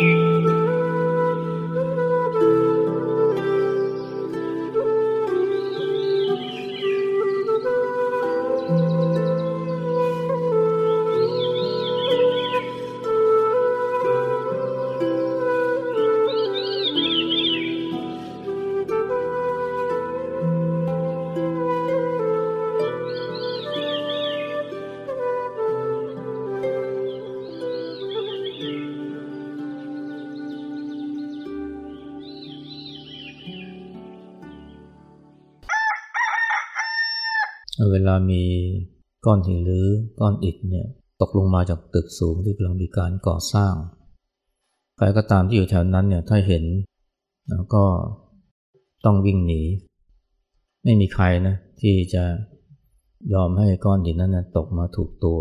เลามีก้อนหินหรือก้อนอิฐเนี่ยตกลงมาจากตึกสูงที่กำลังมีการก่อสร้าง ใครก็ตามที่อยู่แถวนั้นเนี่ยถ้าเห็นก็ต้องวิ่งหนี ไม่มีใครนะที่จะยอมให้ก้อนหินนั้นนะตกมาถูกตัว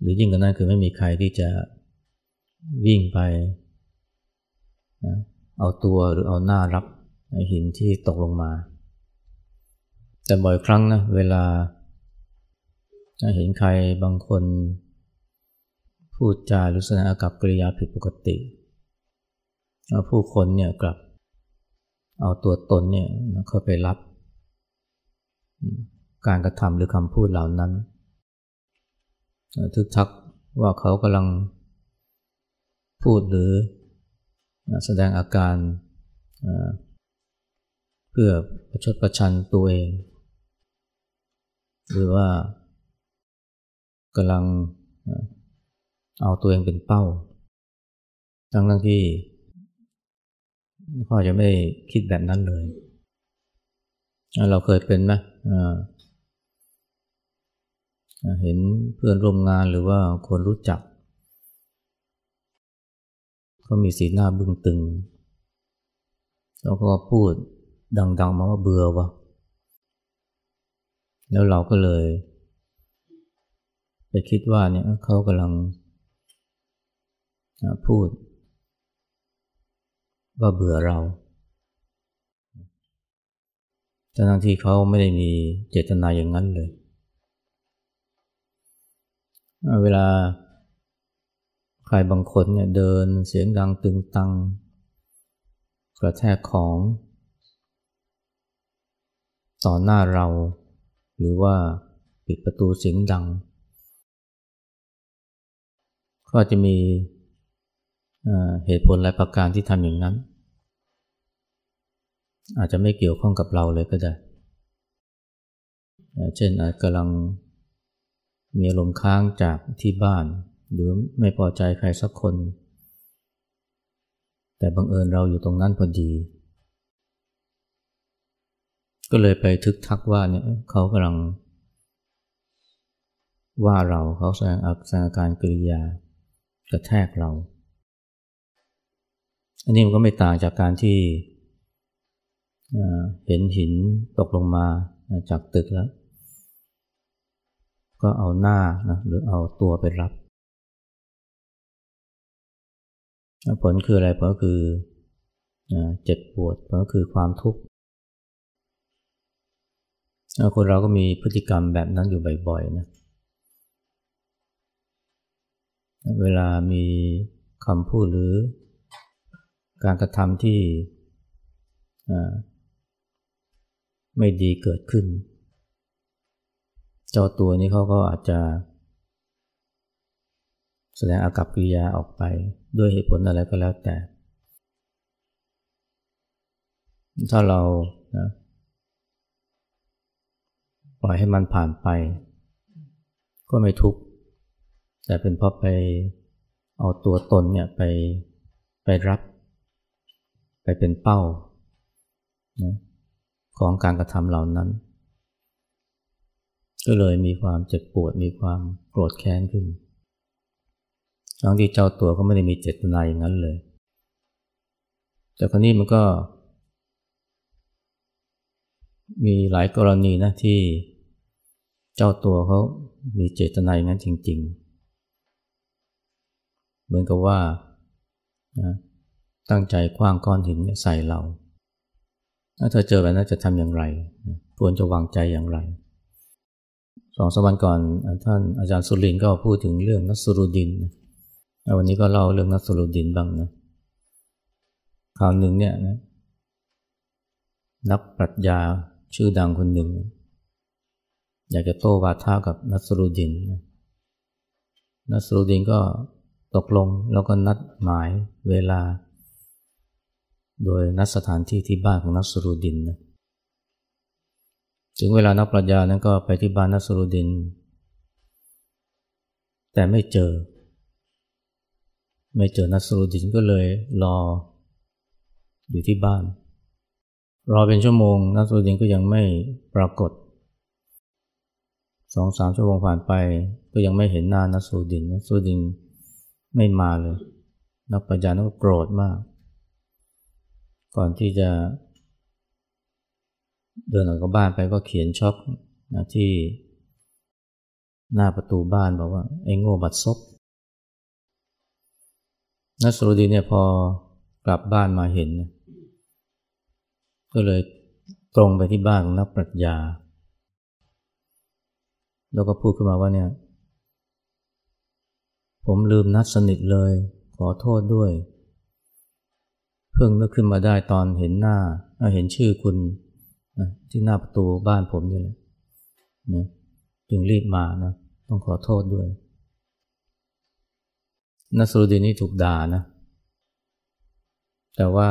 หรือยิ่งกว่านั้นคือไม่มีใครที่จะวิ่งไปนะเอาตัวหรือเอาหน้ารับหินที่ตกลงมา แต่บ่อยครั้งนะเวลาเห็นใครบางคน พูดจาหรือแสดงอากับกริยาผิดปกติผู้คนเนี่ยกลับ เอาตัวตนเนี่ยเข้าไปรับ การกระทำหรือคำพูดเหล่านั้นทึกทักว่าเขากำลังพูดหรือแสดงอาการเพื่อประชดประชันตัวเอง หรือว่ากำลังเอาตัวเองเป็นเป้า ทั้งทั้งที่พ่อจะไม่คิดแบบนั้นเลย เราเคยเป็นไหมเห็นเพื่อนร่วมงานหรือว่าคนรู้จัก ก็มีสีหน้าบึ้งตึง แล้วก็พูดดัง ๆ มาว่าเบื่อวะ แล้วเราก็เลย ไปคิดว่าเนี่ยเขากำลังพูด ว่าเบื่อเราทั้งที่เขาไม่ได้มีเจตนาอย่างนั้นเลย เวลาใครบางคนเนี่ยเดินเสียงดังตึงตัง กระแทกของ ต่อหน้าเรา หรือว่าปิดประตูเสียงดัง ก็จะมีเหตุผลหลายประการที่ทำอย่างนั้น อาจจะไม่เกี่ยวข้องกับเราเลยก็ได้ เช่นอาจกำลังมีอารมณ์ค้างจากที่บ้าน หรือไม่พอใจใครสักคน แต่บังเอิญเราอยู่ตรงนั้นพอดี ก็เลยไปทึกทักว่าเนี่ยเขากำลัง ว่าเราเขาแสดงอาการกริยากระแทกเรา อันนี้มันก็ไม่ต่างจากการที่เห็นหินตกลงมาจากตึกแล้ว ก็เอาหน้านะหรือเอาตัวไปรับ ผลคืออะไรผลก็คือเจ็บปวดผลก็คือความทุกข์ คนเราก็มีพฤติกรรมแบบนั้นอยู่บ่อยๆนะเวลามีคำพูดหรือการกระทำที่ไม่ดีเกิดขึ้น เจ้าตัวนี้เขาก็อาจจะ แสดงอากับกิริยาออกไปด้วยเหตุผลอะไรก็แล้วแต่ ถ้าเรานะ ล่อยให้มันผ่านไป ก็ไม่ทุกข์แต่เป็นเพราะไปเอาตัวตนเนี่ยไปไปรับ ไปเป็นเป้านะของการกระทำเหล่านั้น ก็เลยมีความเจ็บปวดมีความโกรธแค้นขึ้นทั้งที่เจ้าตัวก็ไม่ได้มีเจตนาอย่างนั้นเลย แต่ครนี้มันก็ มีหลายกรณีนะที่ เจ้าตัวเขามีเจตนาอย่างนั้นจริง ๆ เหมือนกับว่านะตั้งใจคว้างก้อนหินใส่เรา ถ้าเธอเจอแบบนั้นจะทำอย่างไรควรจะวางใจอย่างไร สองสวันก่อนท่านอาจารย์สุรินก็พูดถึงเรื่องนัสรุดิน วันนี้ก็เล่าเรื่องนัสรุดินบ้างนะคราวหนึ่งเนี่ยนะนักปรัชญาชื่อดังคนหนึ่ง อยากจะโต้วาทากับนัสรุดินนะนัสรุดินก็ตกลงแล้วก็นัดหมายเวลา โดยนัดสถานที่ที่บ้านของนัสรุดินนะถึงเวลานักปรัชญานั้นก็ไปที่บ้านนัสรุดิน แต่ไม่เจอ ไม่เจอนัสรุดินก็เลยรออยู่ที่บ้าน รอเป็นชั่วโมงนัสรุดินก็ยังไม่ปรากฏ สองสามชั่วโมงผ่านไปก็ยังไม่เห็นหน้านัสรดินนัสรดินไม่มาเลย นักปรัชญาก็โกรธมาก ก่อนที่จะเดินออกจากบ้านไปก็เขียนช็อกนะที่หน้าประตูบ้านบอกว่า ไอ้โง่บัดซบนัสรุดีเนี่ยพอกลับบ้านมาเห็น ก็เลยตรงไปที่บ้านของนักปรัชญา แล้วก็พูดขึ้นมาว่าเนี่ย ผมลืมนัดสนิทเลย ขอโทษด้วย เพิ่งนึกขึ้นมาได้ตอนเห็นหน้าเห็นชื่อคุณนะที่หน้าประตูบ้านผมนี่แหละนะจึงรีบมานะ ต้องขอโทษด้วยนัสรุดีนี่ถูกด่านะ แต่ว่า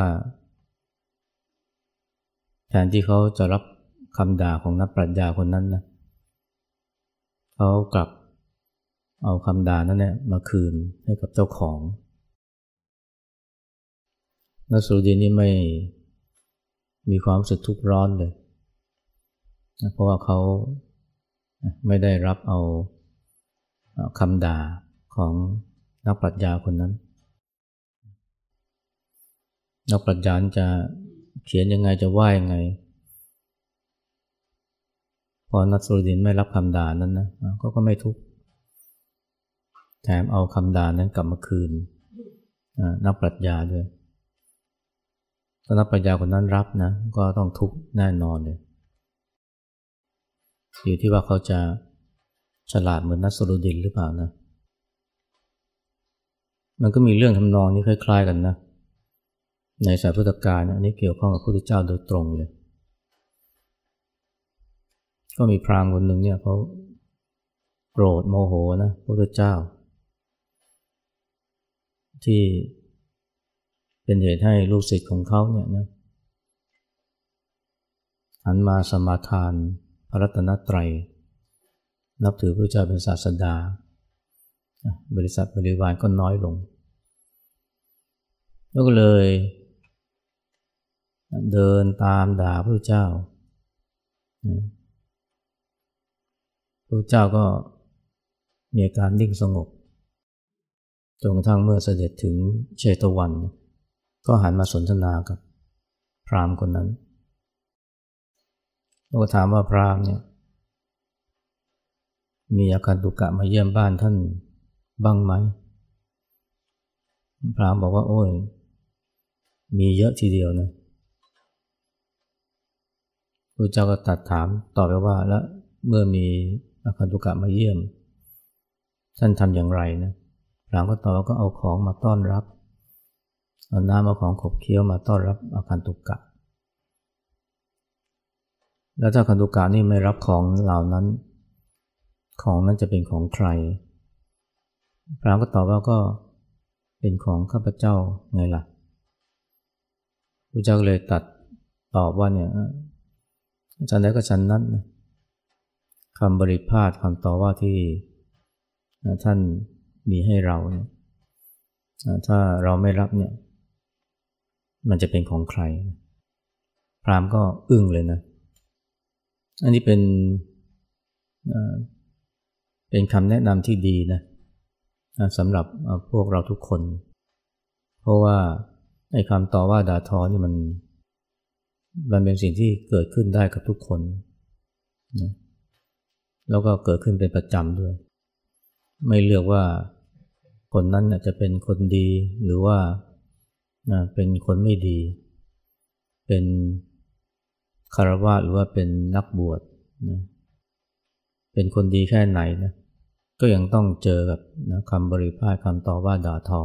แทนที่เขาจะรับคำด่าของนักปรัชญาคนนั้นนะเขากลับเอาคำด่านั้นเนี่ยมาคืนให้กับเจ้าของนัสรุดีนี่ไม่มีความรู้สึกทุกข์ร้อนเลยเพราะว่าเขาไม่ได้รับเอาคำด่าของนักปรัชญาคนนั้น นักปรัชญาจะเขียนยังไงจะว่ายังไง พอนัทสุดินไม่รับคำด่านั้นนะก็ก็ไม่ทุกข์แถมเอาคำด่านั้นกลับมาคืนนักปรัชญาด้วยถ้านักปัญญาคนนั้นรับนะ ก็ต้องทุกข์แน่นอนเลยอยู่ที่ว่าเขาจะฉลาดเหมือนนัสรุดินหรือเปล่านะ มันก็มีเรื่องทำนองนี้คล้าย ๆ กันนะ ในสายพุทธกาลอันนี้เกี่ยวข้องกับพระพุทธเจ้าโดยตรงเลย ก็มีพรามคนหนึ่งเนี่ยเขาโกรธโมโหนะพระพุทธเจ้า ที่เป็นเหตุให้ลูกศิษย์ของเขาเนี่ยนะหันมาสมาทานพระรัตนตรัย นับถือพระเจ้าเป็นศาสดา บริษัทบริวารก็น้อยลง แล้วก็เลย เดินตามด่าพระเจ้า ระเจ้าก็มีอาการนิ่งสงบจนกระทั่งเมื่อเสด็จถึงเชตวัน ก็หันมาสนทนากับพราหมณ์คนนั้นแล้วก็ถามว่าพราหมณ์เนี่ยมีอาการตุกะมาเยี่ยมบ้านท่านบ้างไหม พราหมณ์บอกว่า โอ้ย มีเยอะทีเดียวนะพระเจ้าก็ตัดถามตอบไปว่าแล้วเมื่อมี อาการตุกะมาเยี่ยม ท่านทำอย่างไรนะพราหมก็ตอบว่าก็เอาของมาต้อนรับเอาน้ำเอาของขบเคี้ยวมาต้อนรับอาการตุกะ แล้วถ้าคันตุกะนี่ไม่รับของเหล่านั้น ของนั้นจะเป็นของใครพระก็ตอบว่าก็เป็นของข้าพเจ้าไงล่ะพระเจ้าเลยตัดตอบว่าเนี่ยฉันได้ก็ฉันนั้น คำบริพาทคำต่อว่าที่ท่านมีให้เราเนี่ยถ้าเราไม่รับเนี่ย มันจะเป็นของใคร พรามก็อึ้งเลยนะ อันนี้เป็นเป็นคำแนะนำที่ดีนะสำหรับพวกเราทุกคน เพราะว่าไอ้คำต่อว่าด่าทอนี่มัน มันเป็นสิ่งที่เกิดขึ้นได้กับทุกคนนะ แล้วก็เกิดขึ้นเป็นประจำด้วย ไม่เลือกว่าคนนั้นจะเป็นคนดีหรือว่าเป็นคนไม่ดี เป็นคารวะหรือว่าเป็นนักบวชนะเป็นคนดีแค่ไหนนะก็ยังต้องเจอกับนะคำบริพาทคำต่อว่าด่าทอ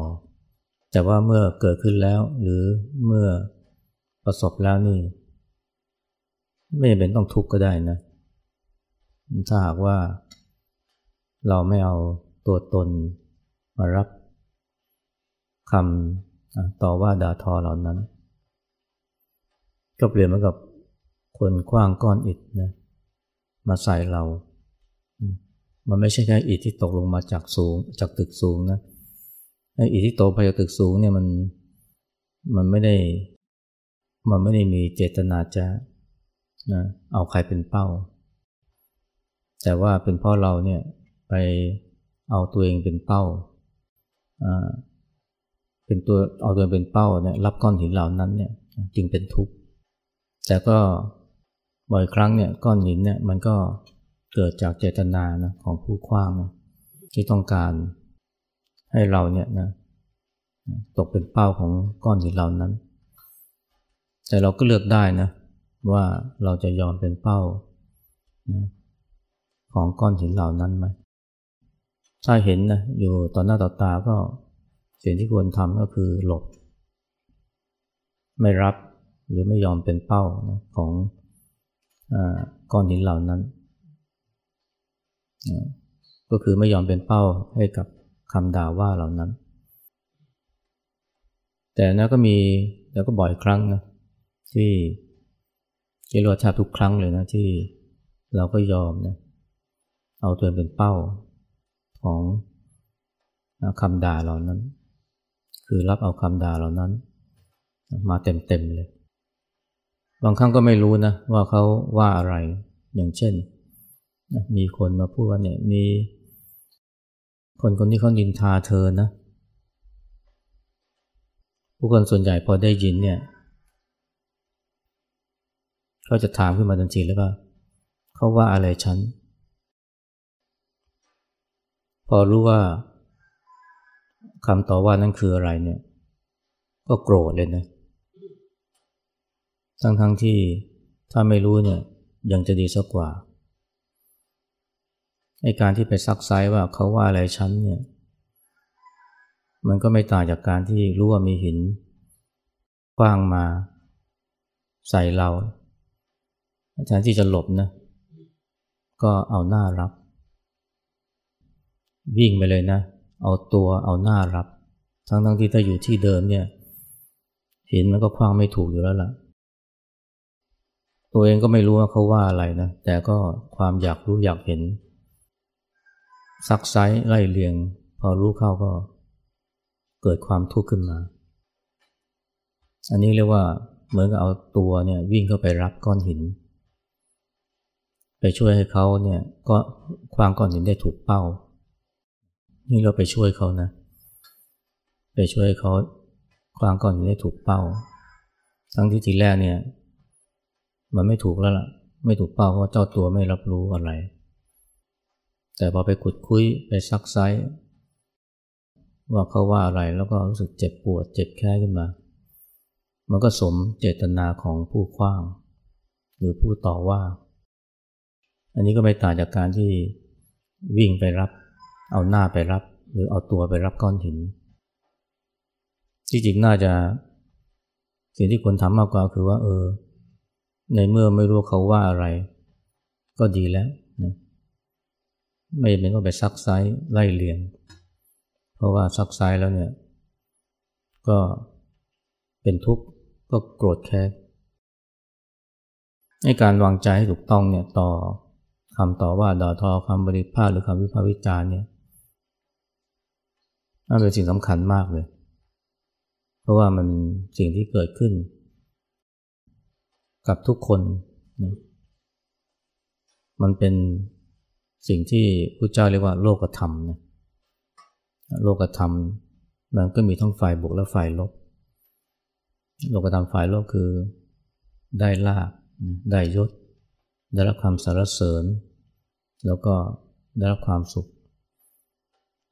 แต่ว่าเมื่อเกิดขึ้นแล้วหรือเมื่อประสบแล้วนี่ ไม่เป็นต้องทุกข์ก็ได้นะ ถ้าหากว่าเราไม่เอาตัวตนมารับคำต่อว่าด่าทอเหล่านั้น ก็เปลี่ยนเหมือนกับคนคว้างก้อนอิฐนะมาใส่เรา มันไม่ใช่แค่อิฐที่ตกลงมาจากสูงจากตึกสูงนะไอ้อิฐที่ตกไปจากตึกสูงเนี่ยมันมันไม่ได้มันไม่ได้มีเจตนาจะนะเอาใครเป็นเป้า แต่ว่าเป็นเพราะเราเนี่ยไปเอาตัวเองเป็นเป้าเป็นตัวเอาตัวเองเป็นเป้าเนี่ยรับก้อนหินเหล่านั้นเนี่ยจึงเป็นทุกข์แต่ก็บ่อยครั้งเนี่ยก้อนหินเนี่ยมันก็เกิดจากเจตนานะของผู้คว้างนะที่ต้องการให้เราเนี่ยนะตกเป็นเป้าของก้อนหินเหล่านั้น แต่เราก็เลือกได้นะว่าเราจะยอมเป็นเป้านะ ของก้อนหินเหล่านั้นไหมถ้าเห็นนะอยู่ต่อหน้าต่อตาก็สิ่งที่ควรทำก็คือหลบ ไม่รับหรือไม่ยอมเป็นเป้านะของอก้อนหินเหล่านั้นก็คือไม่ยอมเป็นเป้าให้กับคำด่าว่าเหล่านั้น แต่นะก็มีแล้วก็บ่อยครั้งนะที่ที่เราทบทุกครั้งเลยนะที่เราก็ยอมนะ เอาตัวเป็นเป้าของคำด่าเหล่านั้น คือรับเอาคำด่าเหล่านั้น มาเต็มๆเลย บางครั้งก็ไม่รู้นะว่าเขาว่าอะไร อย่างเช่น มีคนมาพูดว่าเนี่ยมีคนคนที่เขาดินทาเธอนะ ผู้คนส่วนใหญ่พอได้ยินเนี่ยเขาจะถามขึ้นมาทันทีแล้วว่าเขาว่าอะไรฉัน พอรู้ว่าคำต่อว่านั้นคืออะไรเนี่ย ก็โกรธเลยนะ ทั้งทั้งที่ถ้าไม่รู้เนี่ยยังจะดีสักกว่าไอการที่ไปซักไซว่าเขาว่าอะไรฉันเนี่ย มันก็ไม่ต่างจากการที่รู้ว่ามีหินกว้างมาใส่เราแทนที่จะหลบนะ ก็เอาหน้ารับ วิ่งไปเลยนะ เอาตัวเอาหน้ารับ ทั้งทั้งที่ถ้าอยู่ที่เดิมเนี่ยเห็นมันก็คว้างไม่ถูกอยู่แล้วล่ะ ตัวเองก็ไม่รู้ว่าเขาว่าอะไรนะ แต่ก็ความอยากรู้อยากเห็น ซักไซไล่เลียง พอรู้เข้าก็ เกิดความทุกข์ขึ้นมา อันนี้เรียกว่าเหมือนกับเอาตัวเนี่ยวิ่งเข้าไปรับก้อนหิน ไปช่วยให้เขาเนี่ยก็ควางก้อนหินได้ถูกเป้า นี่เราไปช่วยเขานะ ไปช่วยเขาควางก่อนได้ถูกเป้า ทั้งที่ทีแรกเนี่ย มันไม่ถูกแล้วล่ะ ไม่ถูกเป้าเพราะเจ้าตัวไม่รับรู้อะไร แต่พอไปขุดคุยไปซักไซว่าเขาว่าอะไรแล้วก็รู้สึกเจ็บปวดเจ็บแค่ขึ้นมา มันก็สมเจตนาของผู้คว้าง หรือผู้ต่อว่า อันนี้ก็ไม่ต่างจากการที่วิ่งไปรับ เอาหน้าไปรับ หรือเอาตัวไปรับก้อนหินที่จริงน่าจะสิ่งที่ควรทำมากกว่าคือว่า เออ ในเมื่อไม่รู้เขาว่าอะไร ก็ดีแล้วนะไม่เป็นต้องไปซักไซไล่เลียง เพราะว่าซักไซแล้วเนี่ย ก็เป็นทุกข์ก็โกรธแค้นในการวางใจให้ถูกต้องเนี่ยต่อคำต่อว่าด่าทอคำบริพาทหรือคำวิพากษ์วิจารณ์เนี่ย นั่นเป็นสิ่งสำคัญมากเลย เพราะว่ามันสิ่งที่เกิดขึ้น กับทุกคนนะมันเป็นสิ่งที่พระเจ้าเรียกว่าโลกธรรมนะโลกธรรมมันก็มีทั้งฝ่ายบวกและฝ่ายลบ โลกธรรมฝ่ายลบคือได้ลาบได้ยศ ได้รับความสรรเสริญ แล้วก็ได้รับความสุข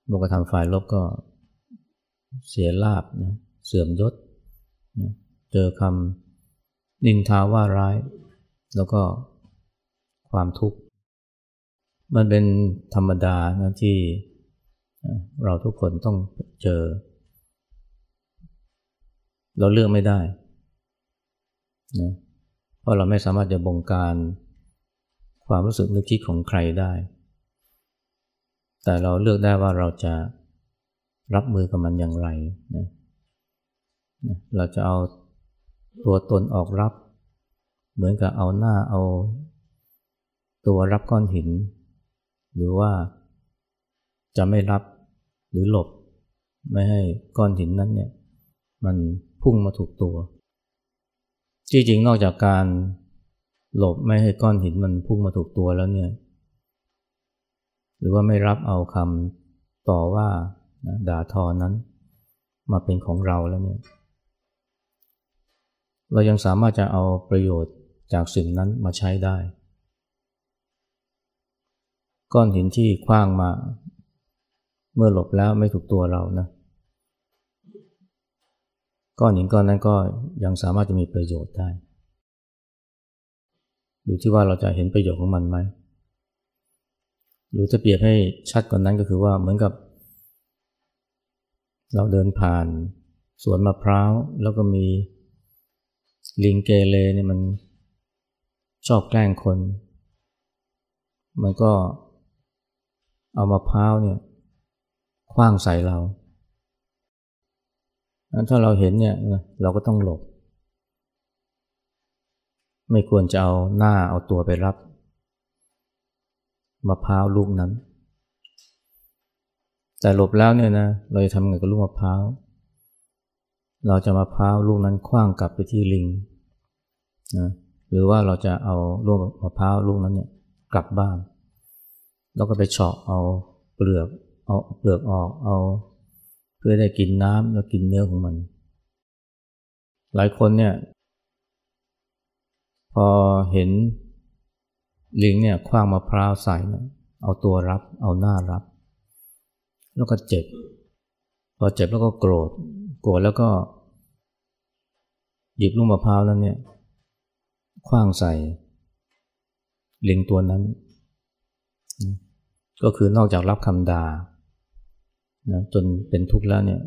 โลกธรรมฝ่ายลบก็เสียลาบนะเสื่อมยศนะเจอคำนินทาว่าร้าย แล้วก็ความทุกข์ มันเป็นธรรมดานะที่เราทุกคนต้องเจอ เราเลือกไม่ได้นะเพราะเราไม่สามารถจะบงการความรู้สึกนึกคิดของใครได้ แต่เราเลือกได้ว่าเราจะรับมือกับมันอย่างไรนะเราจะเอาตัวตนออกรับ เหมือนกับเอาหน้าเอา ตัวรับก้อนหิน หรือว่าจะไม่รับหรือหลบ ไม่ให้ก้อนหินนั้นเนี่ยมันพุ่งมาถูกตัว จริงๆนอกจากการหลบไม่ให้ก้อนหินมันพุ่งมาถูกตัวแล้วเนี่ย หรือว่าไม่รับเอาคำต่อว่าด่าทอนั้น มาเป็นของเราแล้วเนี่ย เรายังสามารถจะเอาประโยชน์จากสิ่งนั้นมาใช้ได้ ก้อนหินที่คว้างมา เมื่อหลบแล้วไม่ถูกตัวเรานะก้อนหินก้อนนั้นก็ยังสามารถจะมีประโยชน์ได้ อยู่ที่ว่าเราจะเห็นประโยชน์ของมันไหม หรือจะเปรียบให้ชัดกว่านนั้นก็คือว่าเหมือนกับ เราเดินผ่านสวนมะพร้าว แล้วก็มีลิงเกเรเนี่ยมันชอบแกล้งคน มันก็เอามะพร้าวเนี่ยคว้างใส่เราถ้าเราเห็นเนี่ยเราก็ต้องหลบ ไม่ควรจะเอาหน้าเอาตัวไปรับ มะพร้าวลูกนั้น แต่หลบแล้วเนี่ยนะเราจะทำไงกับลูกมะพร้าวเราจะมะพร้าวลูกนั้นคว้างกลับไปที่ลิงนะหรือว่าเราจะเอาลูกมะพร้าวลูกนั้นเนี่ยกลับบ้าน แล้วก็ไปเฉาะเอาเปลือกเอาเปลือกออกเอา เพื่อได้กินน้ำแล้วกินเนื้อของมัน หลายคนเนี่ย พอเห็น ลิงเนี่ยคว้างมะพร้าวใส่นะเอาตัวรับเอาหน้ารับ แล้วก็เจ็บพอเจ็บแล้วก็โกรธ โกรธแล้วก็ หยิบลูกมะพร้าวนั้นเนี่ยคว้างใส่ ลิงตัวนั้น ก็คือนอกจากรับคำด่านะจนเป็นทุกข์แล้วเนี่ย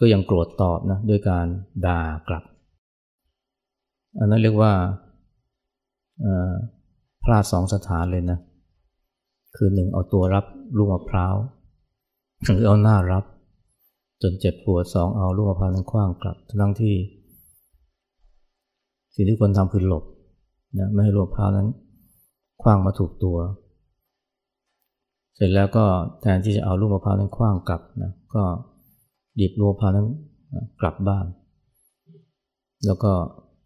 ก็ยังโกรธตอบนะด้วยการด่ากลับ อันนั้นเรียกว่า พลาดสองสถานเลยนะ คือหนึ่งเอาตัวรับลูกมะพร้าวหรือเอาหน้ารับ จนเจ็บปวดสองเอาลูกมะพร้าวนั้นคว้างกลับ ทั้งที่ สิ่งที่ควรทำคือหลบนะไม่ให้ลูกมะพร้าวนั้นคว้างมาถูกตัว เสร็จแล้วก็แทนที่จะเอาลูกมะพร้าวนั้นคว้างกลับนะก็หยิบลูกมะพร้าวนั้นกลับบ้าน แล้วก็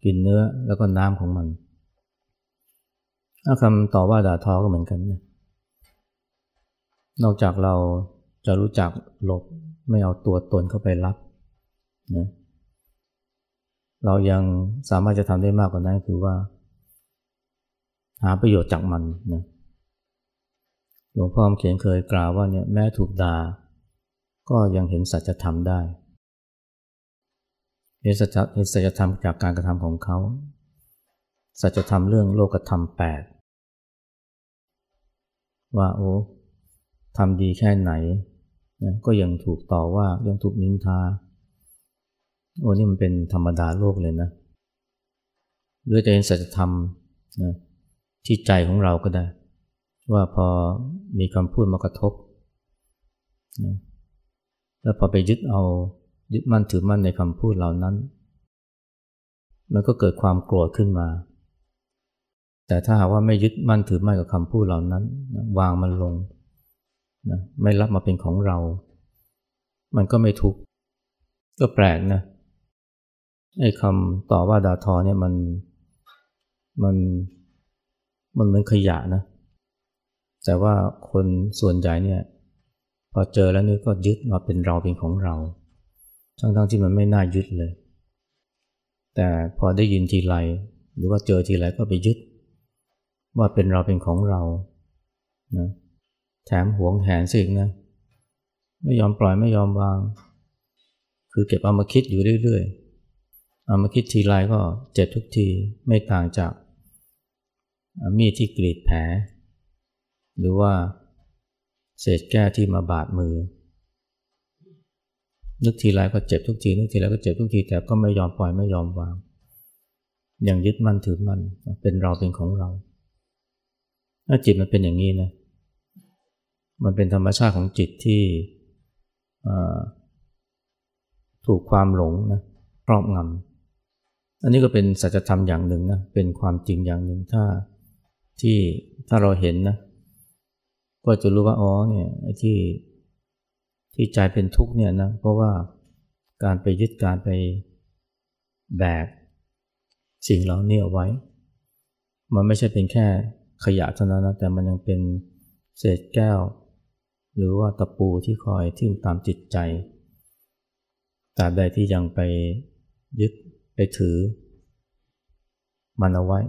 กินเนื้อแล้วก็น้ำของมัน คำต่อว่าด่าทอก็เหมือนกันนะนอกจากเราจะรู้จักหลบไม่เอาตัวตนเข้าไปรับนะเรายังสามารถจะทำได้มากกว่านั้นคือว่า หาประโยชน์จากมันนะหลวงพ่อเขียนเคยกล่าวว่าเนี่ยแม้ถูกด่าก็ยังเห็นสัจธรรมได้เห็นสัจเห็นสัจธรรมจากการกระทำของเขา สัจธรรมเรื่องโลกธรรมแปด ว่าโอ้ทำดีแค่ไหนนะก็ยังถูกต่อว่ายังถูกนินทา โอ้นี่มันเป็นธรรมดาโลกเลยนะหรือจะเห็นสัจธรรมนะที่ใจของเราก็ได้ ว่าพอมีคำพูดมากระทบนะแล้วพอไปยึดเอายึดมั่นถือมั่นในคำพูดเหล่านั้น มันก็เกิดความโกรธขึ้นมา แต่ถ้าหากว่าไม่ยึดมั่นถือมั่นกับคำพูดเหล่านั้นนะวางมันลงนะไม่รับมาเป็นของเรา มันก็ไม่ทุกข์ก็แปลกนะไอ้คำต่อว่าดาทอเนี่ยมันมันมันเหมือนขยะนะ แต่ว่าคนส่วนใหญ่เนี่ยพอเจอแล้วนี่ก็ยึดมาเป็นเราเป็นของเรา ทั้งๆที่มันไม่น่ายึดเลย แต่พอได้ยินทีไรหรือว่าเจอทีไรก็ไปยึด ว่าเป็นเราเป็นของเรานะแถมหวงแหนสิ่งนะ ไม่ยอมปล่อยไม่ยอมวาง คือเก็บเอามาคิดอยู่เรื่อยๆ เอามาคิดทีไรก็เจ็บทุกทีไม่ต่างจากมีดที่กรีดแผล หรือว่าเศษแก้ที่มาบาดมือ นึกทีไรก็เจ็บทุกที นึกทีไรก็เจ็บทุกที แต่ก็ไม่ยอมปล่อยไม่ยอมวาง อย่างยึดมั่นถือมั่นเป็นเราเป็นของเรา จิตมันเป็นอย่างนี้นะ มันเป็นธรรมชาติของจิตที่ถูกความหลงนะครอบงำ อันนี้ก็เป็นสัจธรรมอย่างหนึ่งนะ เป็นความจริงอย่างหนึ่งถ้าที่ถ้าเราเห็นนะ ก็จะรู้ว่าอ๋อเนี่ยไอ้ที่ที่ใจเป็นทุกข์เนี่ยนะเพราะว่าการไปยึดการไปแบกสิ่งเหล่านี้เอาไว้ มันไม่ใช่เป็นแค่ ขยะเท่านั้นนะแต่มันยังเป็นเศษแก้ว หรือว่าตะปูที่คอยทิ่มตามจิตใจตราบใดที่ยังไปยึดไปถือ มันเอาไว้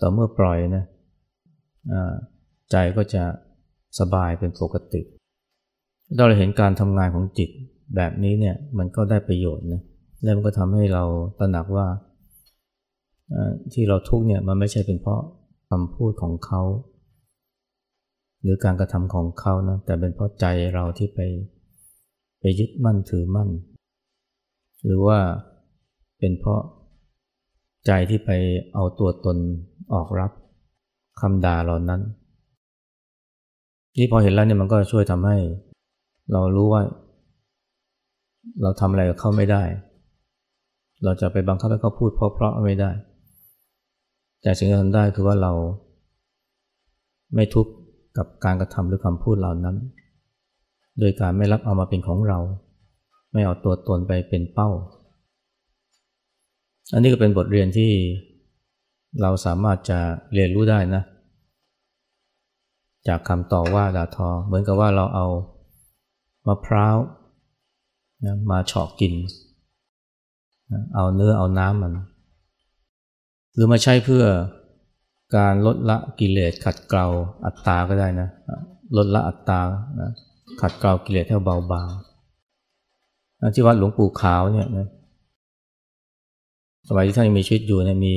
ต่อเมื่อปล่อยนะใจก็จะสบายเป็นปกติเราเห็นการทำงานของจิตแบบนี้เนี่ยมันก็ได้ประโยชน์นะแล้วมันก็ทำให้เราตระหนักว่าที่เราทุกเนี่ยมันไม่ใช่เป็นเพราะ คำพูดของเขา หรือการกระทำของเขานะแต่เป็นเพราะใจเราที่ไปไปยึดมั่นถือมั่น หรือว่าเป็นเพราะใจที่ไปเอาตัวตนออกรับคำด่าเหล่านั้น นี่พอเห็นแล้วเนี่ยมันก็ช่วยทำให้ เรารู้ว่า เราทำอะไรกับเขาไม่ได้ เราจะไปบังคับให้เขาพูดเพราะๆไม่ได้ แต่สิ่งที่ทำได้คือว่าเราไม่ทุกข์กับการกระทำหรือคำพูดเหล่านั้น โดยการไม่รับเอามาเป็นของเรา ไม่เอาตัวตนไปเป็นเป้า อันนี้ก็เป็นบทเรียนที่เราสามารถจะเรียนรู้ได้นะ จากคำต่อว่าด่าทอ เหมือนกับว่าเราเอามะพร้าวนะมาเฉาะกิน เอาเนื้อเอาน้ำมัน หรือมาใช้เพื่อการลดละกิเลสขัดเกลาอัตตาก็ได้นะ ลดละอัตตานะขัดเกลากิเลสให้เบาบางที่วัดหลวงปู่ขาวเนี่ยนะสมัยที่ท่านยังมีชีวิตอยู่เนี่ยมี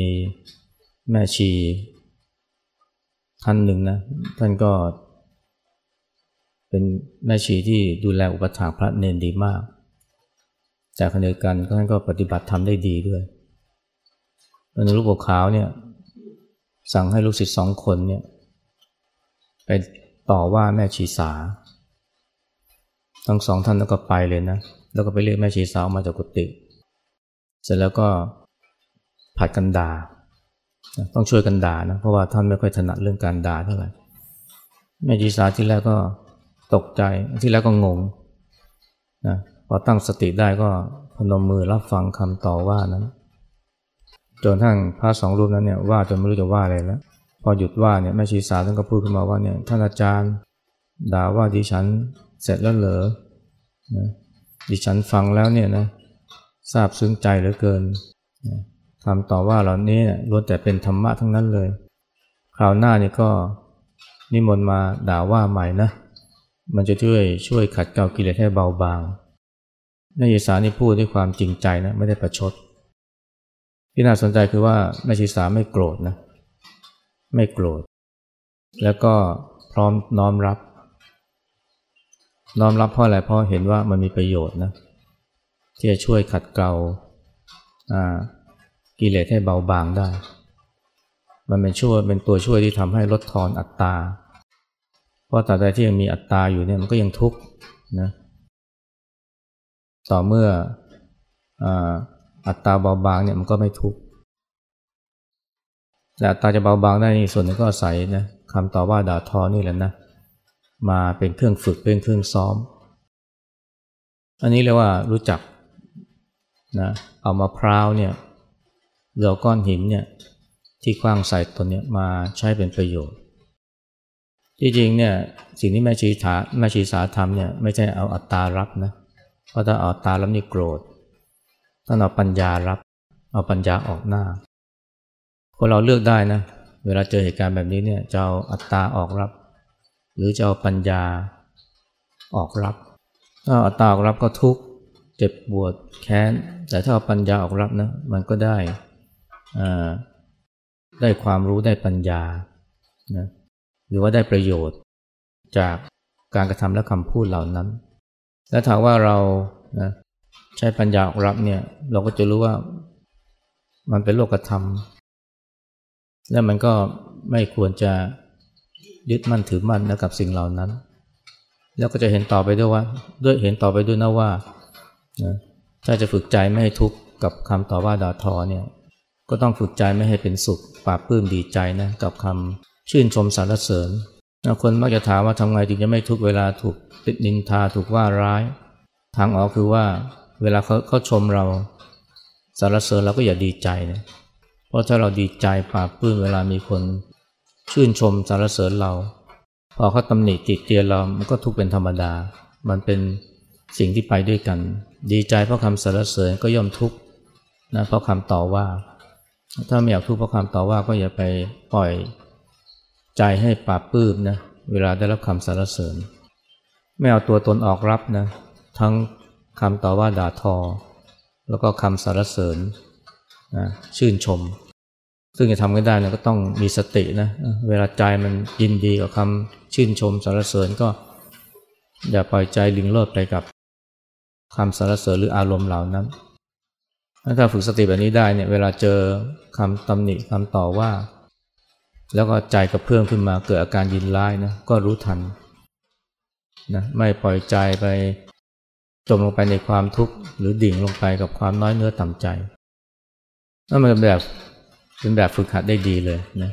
แม่ชีท่านหนึ่งนะท่านก็ เป็นแม่ชีที่ดูแลอุปถากพระเนนดีมาก จากขณะเดียวกันท่านก็ปฏิบัติทำได้ดีด้วย นรูปขาวเนี่ย สั่งให้ลูกศิษย์สองคนเนี่ย ไปต่อว่าแม่ชีสา ทั้งสองท่านแล้วก็ไปเลยนะ แล้วก็ไปเรียกแม่ชีสาวมาจากกุฏิเสร็จแล้วก็ผัดกันด่าต้องช่วยกันด่านะเพราะว่าท่านไม่ค่อยถนัดเรื่องการด่าเท่าไหร่แม่ชีสาที่แรกก็ตกใจที่แรกก็งงนะพอตั้งสติได้ก็พนมมือรับฟังคำต่อว่านั้น จนทั้งพระสองรูปนั้นเนี่ยว่าจนไม่รู้จะว่าอะไรแล้ว พอหยุดว่าเนี่ยแม่ชีสาท่านก็พูดขึ้นมาว่าเนี่ยท่านอาจารย์ด่าว่าดิฉันเสร็จแล้วเหรอนะดิฉันฟังแล้วเนี่ยนะทราบซึ้งใจเหลือเกินคำต่อว่าเหล่านี้ล้วนแต่เป็นธรรมะทั้งนั้นเลย คราวหน้านี่ก็นิมนต์มาด่าว่าใหม่นะ มันจะช่วยช่วยขัดเกลากิเลสให้เบาบางนายสานี่พูดด้วยความจริงใจนะไม่ได้ประชด ที่น่าสนใจคือว่าแม่ชีสาไม่โกรธนะไม่โกรธ แล้วก็พร้อมน้อมรับ น้อมรับเพราะอะไรเพราะเห็นว่ามันมีประโยชน์นะที่จะช่วยขัดเกลากิเลสให้เบาบางได้ มันเป็นช่วยเป็นตัวช่วยที่ทำให้ลดทอนอัตตา เพราะตราบใดที่ยังมีอัตตาอยู่เนี่ยมันก็ยังทุกข์นะต่อเมื่ออ อัตตาเบาบางเนี่ยมันก็ไม่ทุกข์แต่อัตตาจะเบาบางได้นี่ส่วนนึงก็อาศัยนะคำต่อว่าด่าทอนี่แหละนะมาเป็นเครื่องฝึกเป็นเครื่องซ้อม อันนี้เรียกว่ารู้จักนะเอามาพร้าวเนี่ยเรือก้อนหินเนี่ยที่คว้างใส่ตนเนี่ยมาใช้เป็นประโยชน์จริงๆเนี่ยสิ่งที่แม่ชีสาแม่ชีสาทำเนี่ยไม่ใช่เอาอัตตารับนะเพราะถ้าเอาอัตตารับนี่โกรธ ต้องเอาปัญญารับ เอาปัญญาออกหน้าคนเราเลือกได้นะ เวลาเจอเหตุการณ์แบบนี้เนี่ยจะเอาอัตตาออกรับ หรือจะเอาปัญญาออกรับ ถ้าอัตตาออกรับก็ทุกข์เจ็บปวดแค้น แต่ถ้าเอาปัญญาออกรับนะมันก็ได้ได้ความรู้ได้ปัญญานะหรือว่าได้ประโยชน์จากการกระทำและคำพูดเหล่านั้น และถ้าว่าเรานะ ใช้ปัญญาออกรับเนี่ย เราก็จะรู้ว่ามันเป็นโลกธรรม และมันก็ไม่ควรจะยึดมั่นถือมั่นนะกับสิ่งเหล่านั้น แล้วก็จะเห็นต่อไปด้วยว่า ด้วยเห็นต่อไปด้วยนะว่านะถ้าจะฝึกใจไม่ให้ทุกข์กับคำต่อว่าด่าทอเนี่ยก็ต้องฝึกใจไม่ให้เป็นสุขปราบปื้มดีใจนะกับคำชื่นชมสรรเสริญคนมักจะถามว่าทำไงถึงจะไม่ทุกเวลาถูกติดนินทาถูกว่าร้าย ทางออกคือว่า เวลาเขาเขาชมเราสรรเสริญเราก็อย่าดีใจนะเพราะถ้าเราดีใจปราบปลื้มเวลามีคนชื่นชมสรรเสริญเรา พอเขาตำหนิติเตียนเรา มันก็ทุกเป็นธรรมดา มันเป็นสิ่งที่ไปด้วยกัน ดีใจเพราะคำสรรเสริญก็ย่อมทุกข์นะเพราะคำต่อว่า ถ้าไม่อยากทุกข์เพราะคำต่อว่าก็อย่าไปปล่อยใจให้ปราบปลื้มนะเวลาได้รับคำสรรเสริญ ไม่เอาตัวตนออกรับนะทั้ง คำต่อว่าด่าทอ แล้วก็คำสรรเสริญนะชื่นชม ซึ่งจะทำไม่ได้นะก็ต้องมีสตินะเวลาใจมันยินดีกับคำชื่นชมสรรเสริญก็ อย่าปล่อยใจลิงโลดไปกับคำสรรเสริญหรืออารมณ์เหล่านั้นถ้าฝึกสติแบบนี้ได้เนี่ยเวลาเจอคำตำหนิคำต่อว่า แล้วก็ใจกระเพื่อมขึ้นมาเกิดอาการยินร้ายนะก็รู้ทันนะไม่ปล่อยใจไป จมลงไปในความทุกข์หรือดิ่งลงไปกับความน้อยเนื้อต่ำใจนั่นมันเป็นแบบเป็นแบบฝึกหัดได้ดีเลยนะ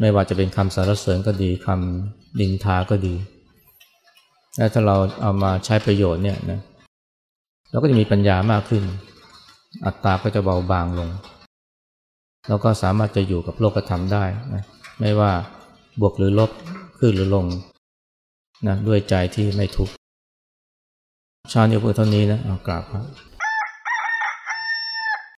ไม่ว่าจะเป็นคำสรรเสริญก็ดีคำดินทาก็ดีและถ้าเราเอามาใช้ประโยชน์เนี่ยนะเราก็จะมีปัญญามากขึ้น อัตตาก็จะเบาบางลง แล้วก็สามารถจะอยู่กับโลกธรรมได้นะไม่ว่าบวกหรือลบขึ้นหรือลงนะด้วยใจที่ไม่ทุกข์ ชาญยพูดเท่านี้นะเอากราบครับ